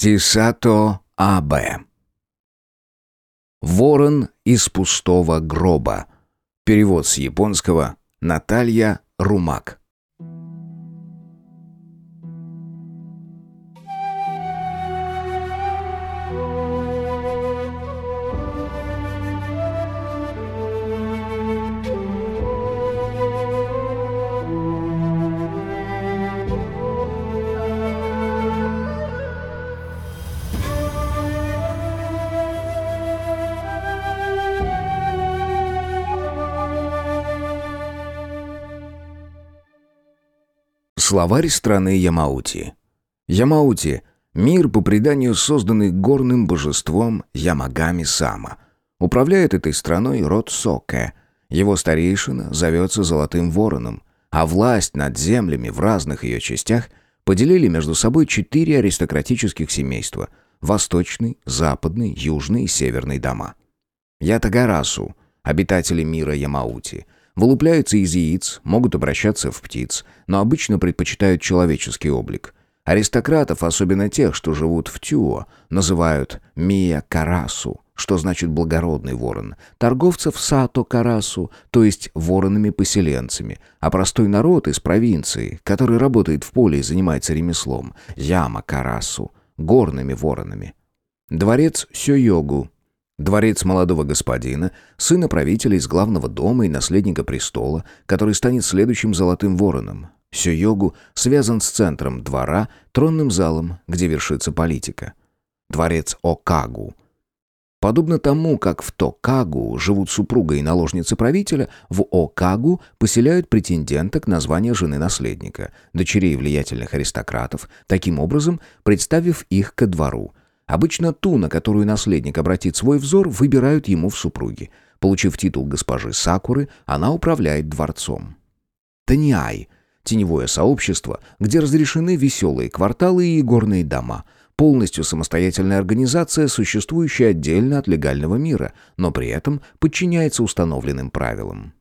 Тисато А.Б. Ворон из пустого гроба. Перевод с японского Наталья Румак. Словарь страны Ямаути. Ямаути – мир, по преданию созданный горным божеством Ямагами-сама. Управляет этой страной род Соке. Его старейшина зовется Золотым Вороном, а власть над землями в разных ее частях поделили между собой четыре аристократических семейства – Восточный, Западный, Южный и Северный дома. Ятагарасу – обитатели мира Ямаути – Вылупляются из яиц, могут обращаться в птиц, но обычно предпочитают человеческий облик. Аристократов, особенно тех, что живут в Тюо, называют Мия Карасу, что значит благородный ворон, торговцев Сато Карасу, то есть воронами-поселенцами, а простой народ из провинции, который работает в поле и занимается ремеслом, Яма Карасу, горными воронами. Дворец Сёйогу, Дворец молодого господина, сына правителя из главного дома и наследника престола, который станет следующим золотым вороном. Сёйогу связан с центром двора, тронным залом, где вершится политика. Дворец Окагу. Подобно тому, как в Токагу живут супруга и наложницы правителя, в Окагу поселяют претенденток на звание жены наследника, дочерей влиятельных аристократов, таким образом представив их ко двору – Обычно ту, на которую наследник обратит свой взор, выбирают ему в супруги. Получив титул госпожи Сакуры, она управляет дворцом. Таниай – теневое сообщество, где разрешены веселые кварталы и горные дома – полностью самостоятельная организация, существующая отдельно от легального мира, но при этом подчиняется установленным правилам.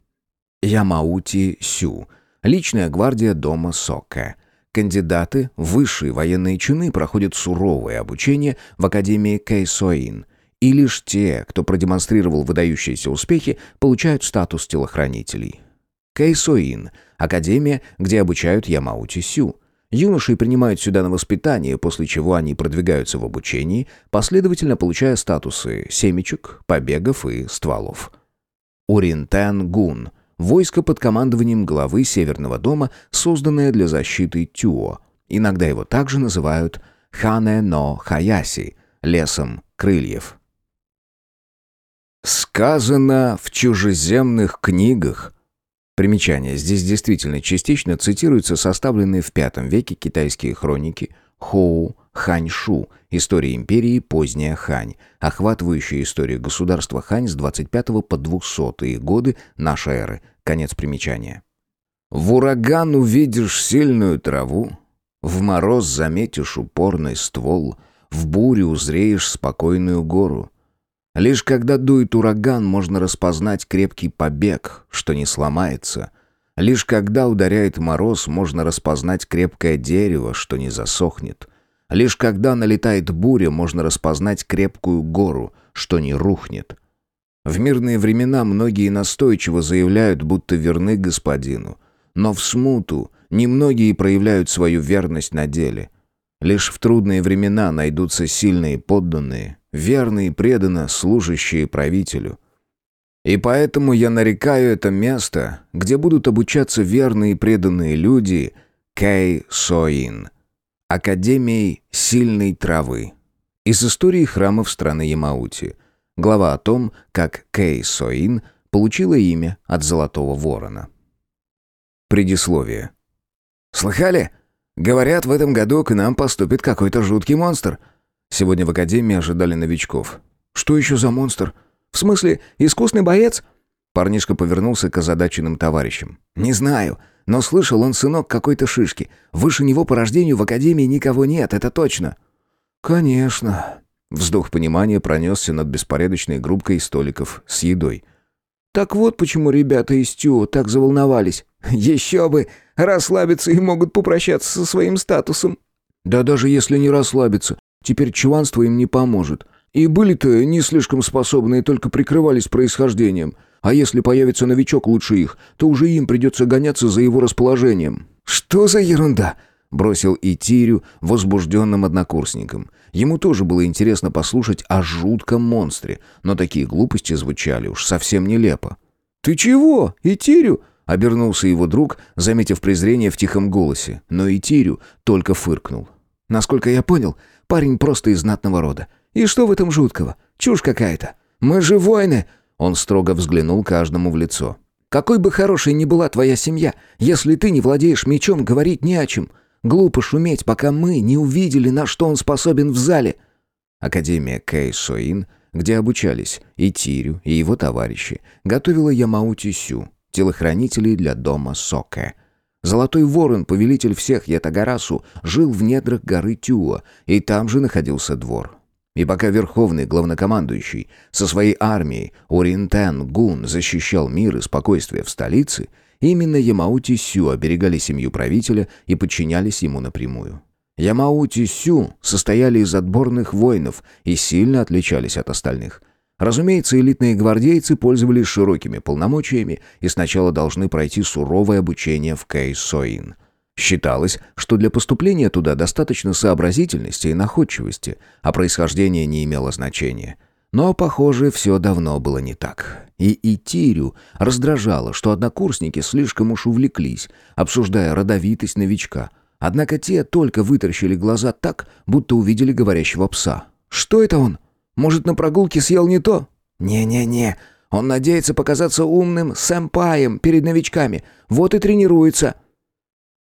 Ямаути Сю – личная гвардия дома Соке – Кандидаты в высшие военные чины проходят суровое обучение в Академии Кейсоин, и лишь те, кто продемонстрировал выдающиеся успехи, получают статус телохранителей. Кейсоин – академия, где обучают Ямаути Сю. Юноши принимают сюда на воспитание, после чего они продвигаются в обучении, последовательно получая статусы семечек, побегов и стволов. Уринтен Гун Войско под командованием главы Северного дома, созданное для защиты Тюо. Иногда его также называют Хане-но-Хаяси, лесом крыльев. Сказано в чужеземных книгах. Примечание. Здесь действительно частично цитируются составленные в V веке китайские хроники Хоу Ханьшу, история империи поздняя Хань, охватывающая историю государства Хань с 25 по 200 годы нашей эры. Конец примечания. В ураган увидишь сильную траву, в мороз заметишь упорный ствол, в бурю узреешь спокойную гору. Лишь когда дует ураган, можно распознать крепкий побег, что не сломается. Лишь когда ударяет мороз, можно распознать крепкое дерево, что не засохнет. Лишь когда налетает буря, можно распознать крепкую гору, что не рухнет. В мирные времена многие настойчиво заявляют, будто верны господину. Но в смуту немногие проявляют свою верность на деле. Лишь в трудные времена найдутся сильные подданные, верные и преданно служащие правителю. И поэтому я нарекаю это место, где будут обучаться верные и преданные люди, Кэй Соин – Академией сильной травы. Из истории храмов страны Ямаути. Глава о том, как Кэй Соин получила имя от Золотого Ворона. Предисловие. «Слыхали? Говорят, в этом году к нам поступит какой-то жуткий монстр. Сегодня в Академии ожидали новичков. Что еще за монстр? В смысле, искусный боец?» Парнишка повернулся к озадаченным товарищам. «Не знаю. Но слышал он сынок какой-то шишки. Выше него по рождению в академии никого нет, это точно». «Конечно». Вздох понимания пронесся над беспорядочной группкой столиков с едой. «Так вот почему ребята из ТЮО так заволновались. Еще бы! Расслабиться и могут попрощаться со своим статусом». «Да даже если не расслабиться, Теперь чванство им не поможет. И были-то не слишком способные, только прикрывались происхождением. А если появится новичок лучше их, то уже им придется гоняться за его расположением». «Что за ерунда?» — бросил Итирю возбужденным однокурсником. Ему тоже было интересно послушать о жутком монстре, но такие глупости звучали уж совсем нелепо. «Ты чего, Итирю?» — обернулся его друг, заметив презрение в тихом голосе, но Итирю только фыркнул. «Насколько я понял, парень просто из знатного рода. И что в этом жуткого? Чушь какая-то. Мы же воины!» Он строго взглянул каждому в лицо. «Какой бы хорошей ни была твоя семья, если ты не владеешь мечом, говорить не о чем. Глупо шуметь, пока мы не увидели, на что он способен в зале». Академия Кэй Соин, где обучались и Тирю, и его товарищи, готовила Ямаути Сю, телохранителей для дома Соке. Золотой ворон, повелитель всех Ятагарасу, жил в недрах горы Тюа, и там же находился двор. И пока верховный главнокомандующий со своей армией Оринтен Гун защищал мир и спокойствие в столице, именно Ямаути Сю оберегали семью правителя и подчинялись ему напрямую. Ямаути Сю состояли из отборных воинов и сильно отличались от остальных. Разумеется, элитные гвардейцы пользовались широкими полномочиями и сначала должны пройти суровое обучение в Кэй-Соин – Считалось, что для поступления туда достаточно сообразительности и находчивости, а происхождение не имело значения. Но, похоже, все давно было не так. И Итирю раздражало, что однокурсники слишком уж увлеклись, обсуждая родовитость новичка. Однако те только вытаращили глаза так, будто увидели говорящего пса. «Что это он? Может, на прогулке съел не то?» «Не-не-не, он надеется показаться умным сэмпаем перед новичками. Вот и тренируется».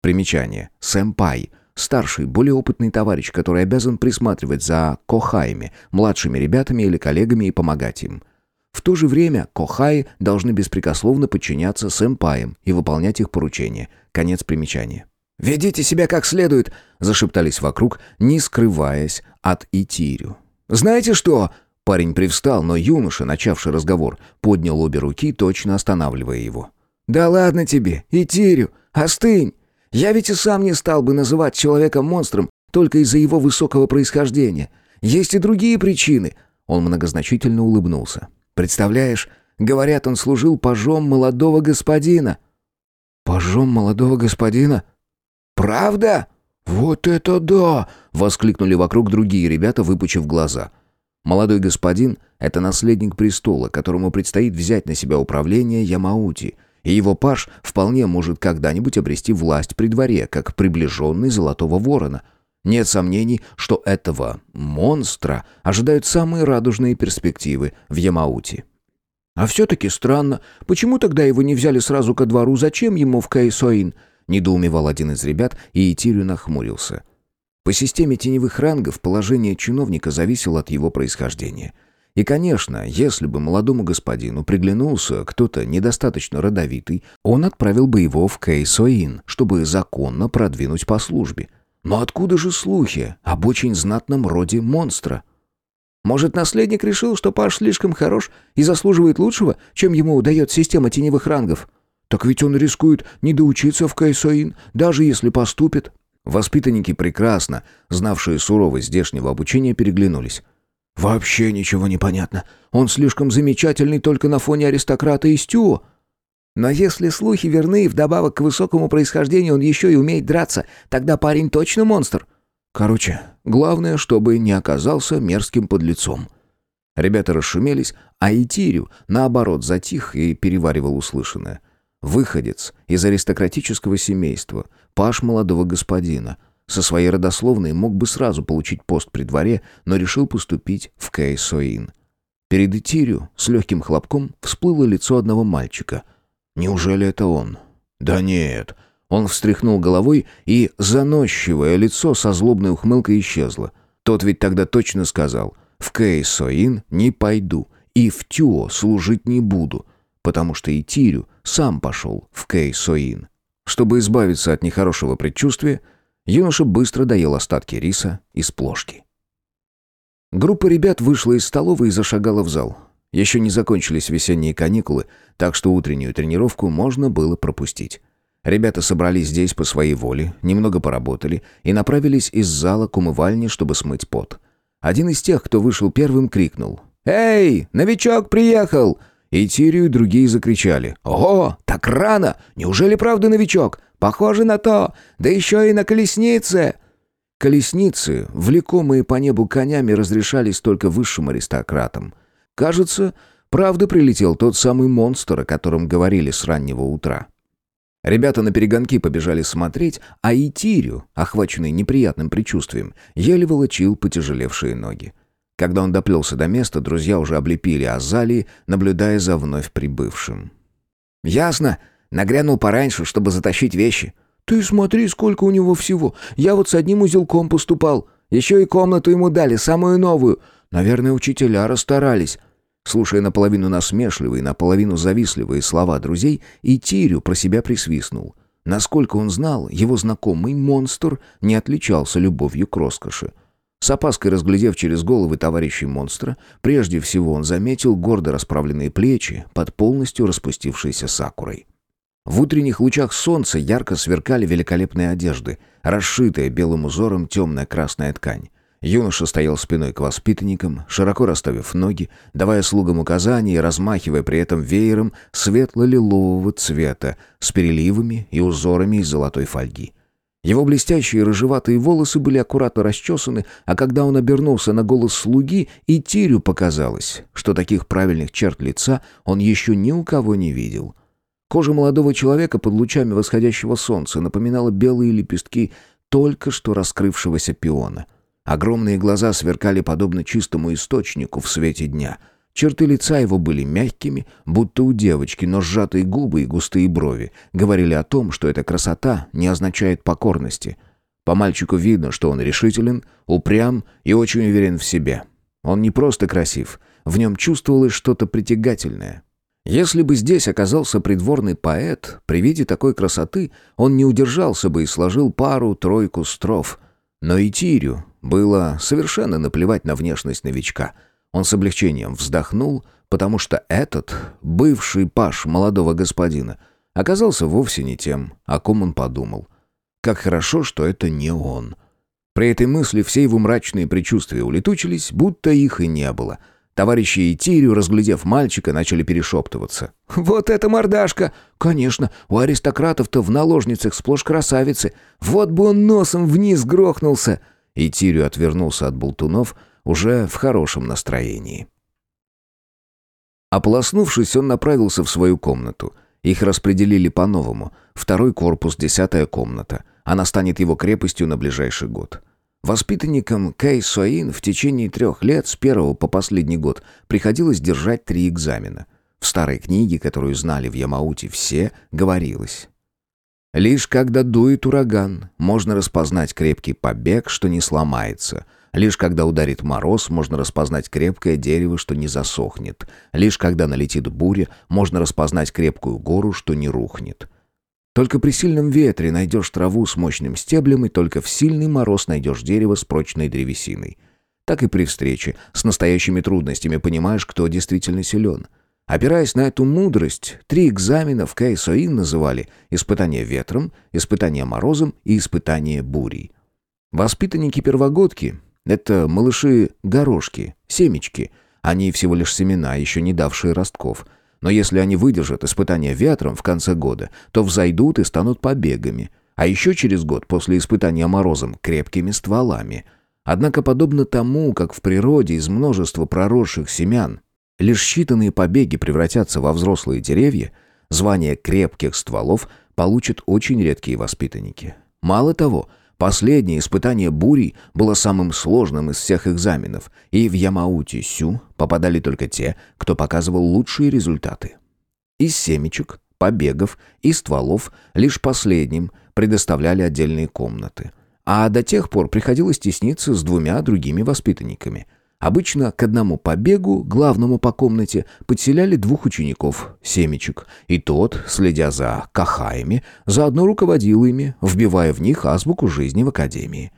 Примечание. Сэмпай. Старший, более опытный товарищ, который обязан присматривать за кохаями, младшими ребятами или коллегами и помогать им. В то же время кохаи должны беспрекословно подчиняться сэмпаям и выполнять их поручения. Конец примечания. «Ведите себя как следует!» – зашептались вокруг, не скрываясь от Итирю. «Знаете что?» Парень привстал, но юноша, начавший разговор, поднял обе руки, точно останавливая его. «Да ладно тебе, Итирю, остынь! Я ведь и сам не стал бы называть человека монстром только из-за его высокого происхождения. Есть и другие причины». Он многозначительно улыбнулся. «Представляешь, говорят, он служил пажом молодого господина». «Пажом молодого господина?» «Правда?» «Вот это да!» — воскликнули вокруг другие ребята, выпучив глаза. Молодой господин — это наследник престола, которому предстоит взять на себя управление Ямаути — и его паж вполне может когда-нибудь обрести власть при дворе, как приближенный Золотого Ворона. Нет сомнений, что этого монстра ожидают самые радужные перспективы в Ямауте. А все-таки странно, почему тогда его не взяли сразу ко двору, зачем ему в Кайсоин? Недоумевал один из ребят, и Итирю нахмурился. По системе теневых рангов положение чиновника зависело от его происхождения – и, конечно, если бы молодому господину приглянулся кто-то недостаточно родовитый, он отправил бы его в Кейсоин, чтобы законно продвинуть по службе. Но откуда же слухи об очень знатном роде монстра? Может, наследник решил, что Паш слишком хорош и заслуживает лучшего, чем ему удает система теневых рангов? Так ведь он рискует не доучиться в Кайсоин, даже если поступит. Воспитанники прекрасно, знавшие суровость здешнего обучения, переглянулись. «Вообще ничего не понятно. Он слишком замечательный только на фоне аристократа и Стюо». «Но если слухи верны, и вдобавок к высокому происхождению он еще и умеет драться, тогда парень точно монстр». Короче, главное, чтобы не оказался мерзким подлецом. Ребята расшумелись, а Итирю, наоборот, затих и переваривал услышанное. Выходец из аристократического семейства, паш молодого господина, со своей родословной мог бы сразу получить пост при дворе, но решил поступить в Кейсоин. Перед Итирю с легким хлопком всплыло лицо одного мальчика. Неужели это он? Да нет. Он встряхнул головой, и заносчивое лицо со злобной ухмылкой исчезло. Тот ведь тогда точно сказал «В Кейсоин не пойду и в Тюо служить не буду», потому что Итирю сам пошел в Кейсоин. Чтобы избавиться от нехорошего предчувствия, Юноша быстро доел остатки риса из плошки. Группа ребят вышла из столовой и зашагала в зал. Еще не закончились весенние каникулы, так что утреннюю тренировку можно было пропустить. Ребята собрались здесь по своей воле, немного поработали и направились из зала к умывальне, чтобы смыть пот. Один из тех, кто вышел первым, крикнул. «Эй, новичок приехал!» И Тирию другие закричали. «Ого, так рано! Неужели правда новичок? Похоже на то! Да еще и на колеснице!» Колесницы, влекомые по небу конями, разрешались только высшим аристократам. Кажется, правда прилетел тот самый монстр, о котором говорили с раннего утра. Ребята на перегонки побежали смотреть, а Итирю, охваченный неприятным предчувствием, еле волочил потяжелевшие ноги. Когда он доплелся до места, друзья уже облепили Азалии, наблюдая за вновь прибывшим. «Ясно. Нагрянул пораньше, чтобы затащить вещи. «Ты смотри, сколько у него всего. Я вот с одним узелком поступал. Еще и комнату ему дали, самую новую. Наверное, учителя расстарались». Слушая наполовину насмешливые, наполовину завистливые слова друзей, и Тирю про себя присвистнул. Насколько он знал, его знакомый монстр не отличался любовью к роскоши. С опаской разглядев через головы товарищей монстра, прежде всего он заметил гордо расправленные плечи под полностью распустившейся сакурой. В утренних лучах солнца ярко сверкали великолепные одежды, расшитая белым узором темная красная ткань. Юноша стоял спиной к воспитанникам, широко расставив ноги, давая слугам указания и размахивая при этом веером светло-лилового цвета с переливами и узорами из золотой фольги. Его блестящие рыжеватые волосы были аккуратно расчесаны, а когда он обернулся на голос слуги, и Тирю показалось, что таких правильных черт лица он еще ни у кого не видел — Кожа молодого человека под лучами восходящего солнца напоминала белые лепестки только что раскрывшегося пиона. Огромные глаза сверкали подобно чистому источнику в свете дня. Черты лица его были мягкими, будто у девочки, но сжатые губы и густые брови говорили о том, что эта красота не означает покорности. По мальчику видно, что он решителен, упрям и очень уверен в себе. Он не просто красив, в нем чувствовалось что-то притягательное, если бы здесь оказался придворный поэт, при виде такой красоты он не удержался бы и сложил пару-тройку строф. Но и Тирю было совершенно наплевать на внешность новичка. Он с облегчением вздохнул, потому что этот, бывший паш молодого господина, оказался вовсе не тем, о ком он подумал. Как хорошо, что это не он. При этой мысли все его мрачные предчувствия улетучились, будто их и не было — Товарищи Итирию, разглядев мальчика, начали перешептываться. «Вот это мордашка! Конечно, у аристократов-то в наложницах сплошь красавицы. Вот бы он носом вниз грохнулся!» Итирию отвернулся от болтунов уже в хорошем настроении. Ополоснувшись, он направился в свою комнату. Их распределили по-новому. Второй корпус, десятая комната. Она станет его крепостью на ближайший год. Воспитанникам Кэй Суаин в течение трех лет, с первого по последний год, приходилось держать три экзамена. В старой книге, которую знали в Ямауте все, говорилось. Лишь когда дует ураган, можно распознать крепкий побег, что не сломается. Лишь когда ударит мороз, можно распознать крепкое дерево, что не засохнет. Лишь когда налетит буря, можно распознать крепкую гору, что не рухнет. Только при сильном ветре найдешь траву с мощным стеблем, и только в сильный мороз найдешь дерево с прочной древесиной. Так и при встрече с настоящими трудностями понимаешь, кто действительно силен. Опираясь на эту мудрость, три экзамена в Кайсоин называли «испытание ветром», «испытание морозом» и «испытание бурей». Воспитанники-первогодки — это малыши-горошки, семечки. Они всего лишь семена, еще не давшие ростков — но если они выдержат испытание ветром в конце года, то взойдут и станут побегами. А еще через год после испытания морозом – крепкими стволами. Однако подобно тому, как в природе из множества проросших семян лишь считанные побеги превратятся во взрослые деревья, звание крепких стволов получат очень редкие воспитанники. Мало того – Последнее испытание бурей было самым сложным из всех экзаменов, и в Ямаути-Сю попадали только те, кто показывал лучшие результаты. Из семечек, побегов и стволов лишь последним предоставляли отдельные комнаты. А до тех пор приходилось тесниться с двумя другими воспитанниками – Обычно к одному побегу, главному по комнате, подселяли двух учеников, семечек, и тот, следя за кахаями, заодно руководил ими, вбивая в них азбуку жизни в академии.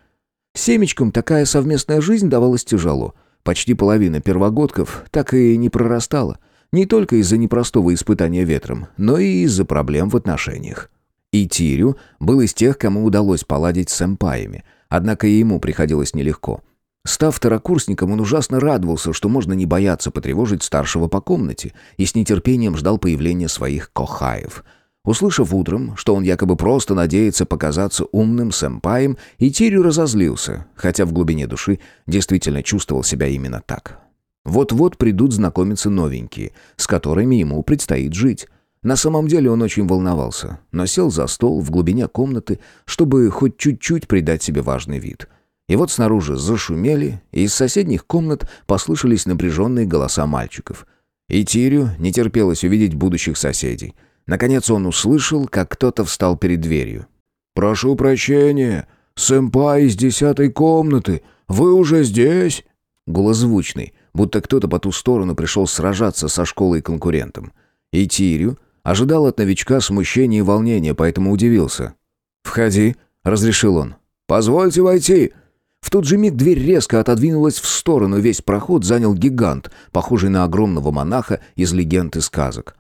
Семечкам такая совместная жизнь давалась тяжело. Почти половина первогодков так и не прорастала. Не только из-за непростого испытания ветром, но и из-за проблем в отношениях. И Тирю был из тех, кому удалось поладить с сэмпаями, однако и ему приходилось нелегко – Став второкурсником, он ужасно радовался, что можно не бояться потревожить старшего по комнате, и с нетерпением ждал появления своих кохаев. Услышав утром, что он якобы просто надеется показаться умным сэмпаем, Итирю разозлился, хотя в глубине души действительно чувствовал себя именно так. Вот-вот придут знакомиться новенькие, с которыми ему предстоит жить. На самом деле он очень волновался, но сел за стол в глубине комнаты, чтобы хоть чуть-чуть придать себе важный вид – и вот снаружи зашумели, и из соседних комнат послышались напряженные голоса мальчиков. И Тирю не терпелось увидеть будущих соседей. Наконец он услышал, как кто-то встал перед дверью. «Прошу прощения, сэмпай из десятой комнаты, вы уже здесь?» Голос звучный, будто кто-то по ту сторону пришел сражаться со школой конкурентом. И Тирю ожидал от новичка смущения и волнения, поэтому удивился. «Входи», — разрешил он. «Позвольте войти», в тот же миг дверь резко отодвинулась в сторону, весь проход занял гигант, похожий на огромного монаха из легенд и сказок.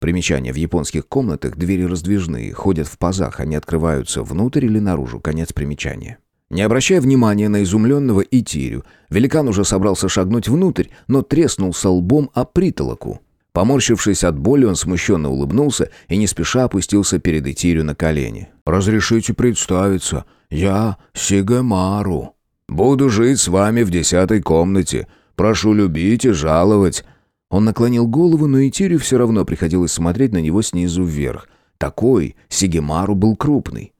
Примечание. В японских комнатах двери раздвижные, ходят в пазах, они открываются внутрь или наружу. Конец примечания. Не обращая внимания на изумленного Итирю, великан уже собрался шагнуть внутрь, но треснулся лбом о притолоку. Поморщившись от боли, он смущенно улыбнулся и не спеша опустился перед Итирю на колени. «Разрешите представиться, я Сигемару». Буду жить с вами в десятой комнате. Прошу любить и жаловать». Он наклонил голову, но Итирю все равно приходилось смотреть на него снизу вверх. Такой Сигемару был крупный.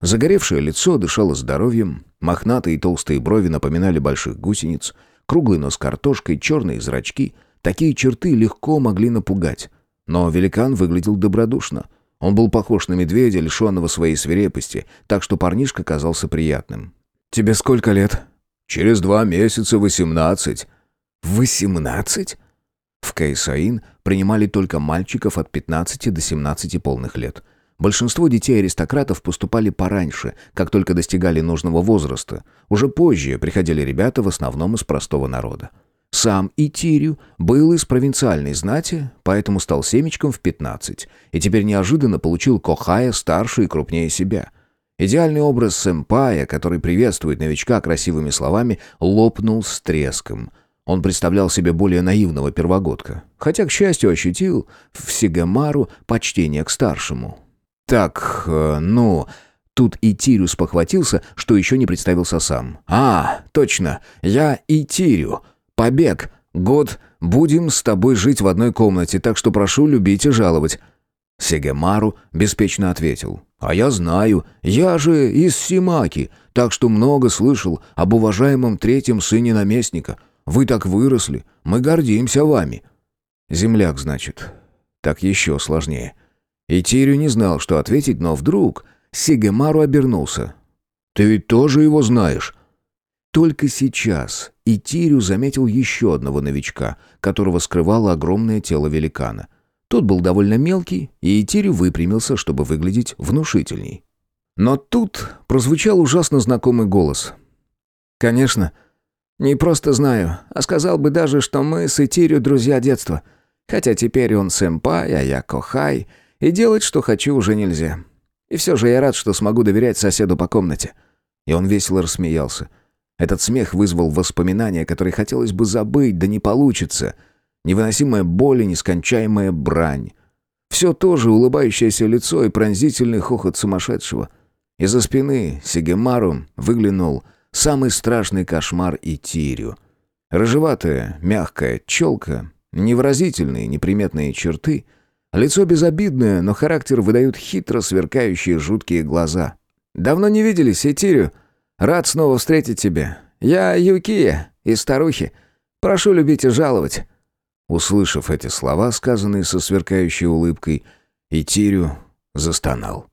Загоревшее лицо дышало здоровьем, мохнатые и толстые брови напоминали больших гусениц, круглый нос картошкой, черные зрачки. Такие черты легко могли напугать. Но великан выглядел добродушно. Он был похож на медведя, лишенного своей свирепости, так что парнишка казался приятным. «Тебе сколько лет?» «Через два месяца восемнадцать». «Восемнадцать?» В Кайсаин принимали только мальчиков от 15 до 17 полных лет. Большинство детей-аристократов поступали пораньше, как только достигали нужного возраста. Уже позже приходили ребята в основном из простого народа. Сам Итирю был из провинциальной знати, поэтому стал семечком в 15, и теперь неожиданно получил Кохая старше и крупнее себя – Идеальный образ сэмпая, который приветствует новичка красивыми словами, лопнул с треском. Он представлял себе более наивного первогодка, хотя, к счастью, ощутил в Сигамару почтение к старшему. «Так, э, ну...» Тут и Тирю спохватился, что еще не представился сам. «А, точно, я и Тирю. Побег. Год. Будем с тобой жить в одной комнате, так что прошу любить и жаловать». Сегемару беспечно ответил. «А я знаю, я же из Симаки, так что много слышал об уважаемом третьем сыне наместника. Вы так выросли, мы гордимся вами». «Земляк, значит. Так еще сложнее». И Тирю не знал, что ответить, но вдруг Сигемару обернулся. «Ты ведь тоже его знаешь?» Только сейчас Итирю заметил еще одного новичка, которого скрывало огромное тело великана – тот был довольно мелкий, и Итирю выпрямился, чтобы выглядеть внушительней. Но тут прозвучал ужасно знакомый голос. «Конечно. Не просто знаю, а сказал бы даже, что мы с Итирю друзья детства. Хотя теперь он сэмпай, а я кохай, и делать, что хочу, уже нельзя. И все же я рад, что смогу доверять соседу по комнате». И он весело рассмеялся. Этот смех вызвал воспоминания, которые хотелось бы забыть, да не получится — Невыносимая боль и нескончаемая брань. Все то же улыбающееся лицо и пронзительный хохот сумасшедшего. Из-за спины Сигемару выглянул самый страшный кошмар Итирю. Рыжеватая, мягкая челка, невыразительные, неприметные черты, лицо безобидное, но характер выдают хитро сверкающие жуткие глаза. «Давно не виделись, Итирю. Рад снова встретить тебя. Я Юкия из старухи. Прошу любить и жаловать». Услышав эти слова, сказанные со сверкающей улыбкой, Итирю застонал.